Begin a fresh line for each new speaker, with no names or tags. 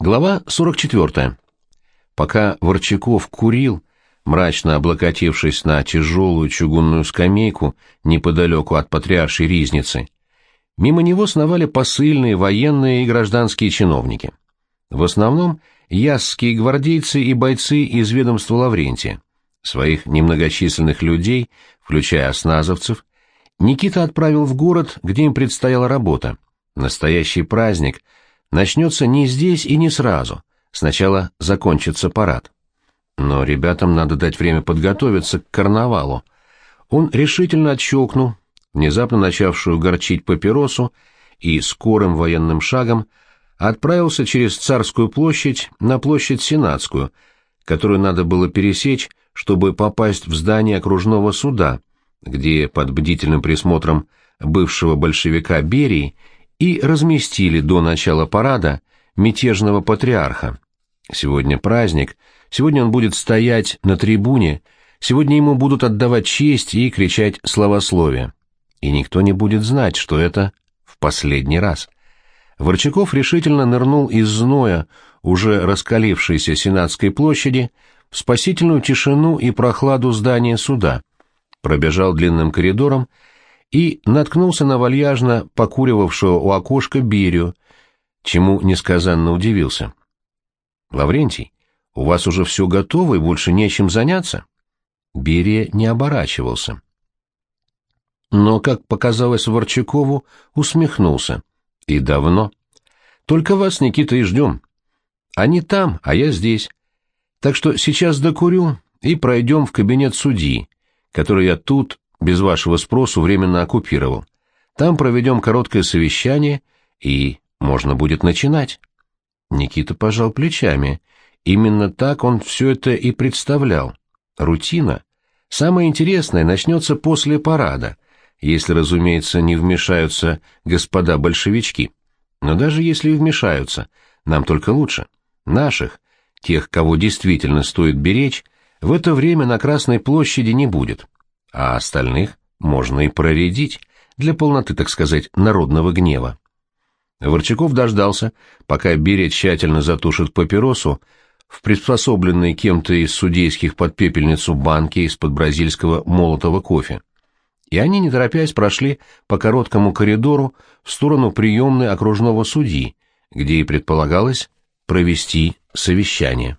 Глава 44. Пока Ворчаков курил, мрачно облокотившись на тяжелую чугунную скамейку неподалеку от патриаршей ризницы, мимо него сновали посыльные, военные и гражданские чиновники. В основном ясские гвардейцы и бойцы из ведомства Лаврентия. Своих немногочисленных людей, включая осназовцев, Никита отправил в город, где им предстояла работа. Настоящий праздник — начнется не здесь и не сразу. Сначала закончится парад. Но ребятам надо дать время подготовиться к карнавалу. Он решительно отщелкнул, внезапно начавшую горчить папиросу, и скорым военным шагом отправился через Царскую площадь на площадь Сенатскую, которую надо было пересечь, чтобы попасть в здание окружного суда, где под бдительным присмотром бывшего большевика Берии и разместили до начала парада мятежного патриарха. Сегодня праздник, сегодня он будет стоять на трибуне, сегодня ему будут отдавать честь и кричать славословие. И никто не будет знать, что это в последний раз. Ворчаков решительно нырнул из зноя, уже раскалившейся Сенатской площади, в спасительную тишину и прохладу здания суда, пробежал длинным коридором и наткнулся на вальяжно покуривавшего у окошка Берию, чему несказанно удивился. — Лаврентий, у вас уже все готово и больше нечем заняться? Берия не оборачивался. Но, как показалось Ворчакову, усмехнулся. — И давно. Только вас, Никита, и ждем. Они там, а я здесь. Так что сейчас докурю и пройдем в кабинет судьи, который я тут без вашего спросу временно оккупировал. Там проведем короткое совещание, и можно будет начинать. Никита пожал плечами. Именно так он все это и представлял. Рутина. Самое интересное начнется после парада, если, разумеется, не вмешаются господа большевички. Но даже если и вмешаются, нам только лучше. Наших, тех, кого действительно стоит беречь, в это время на Красной площади не будет а остальных можно и проредить, для полноты, так сказать, народного гнева. Ворчаков дождался, пока Берия тщательно затушит папиросу в приспособленной кем-то из судейских под пепельницу банке из-под бразильского молотого кофе. И они, не торопясь, прошли по короткому коридору в сторону приемной окружного судьи, где и предполагалось провести совещание.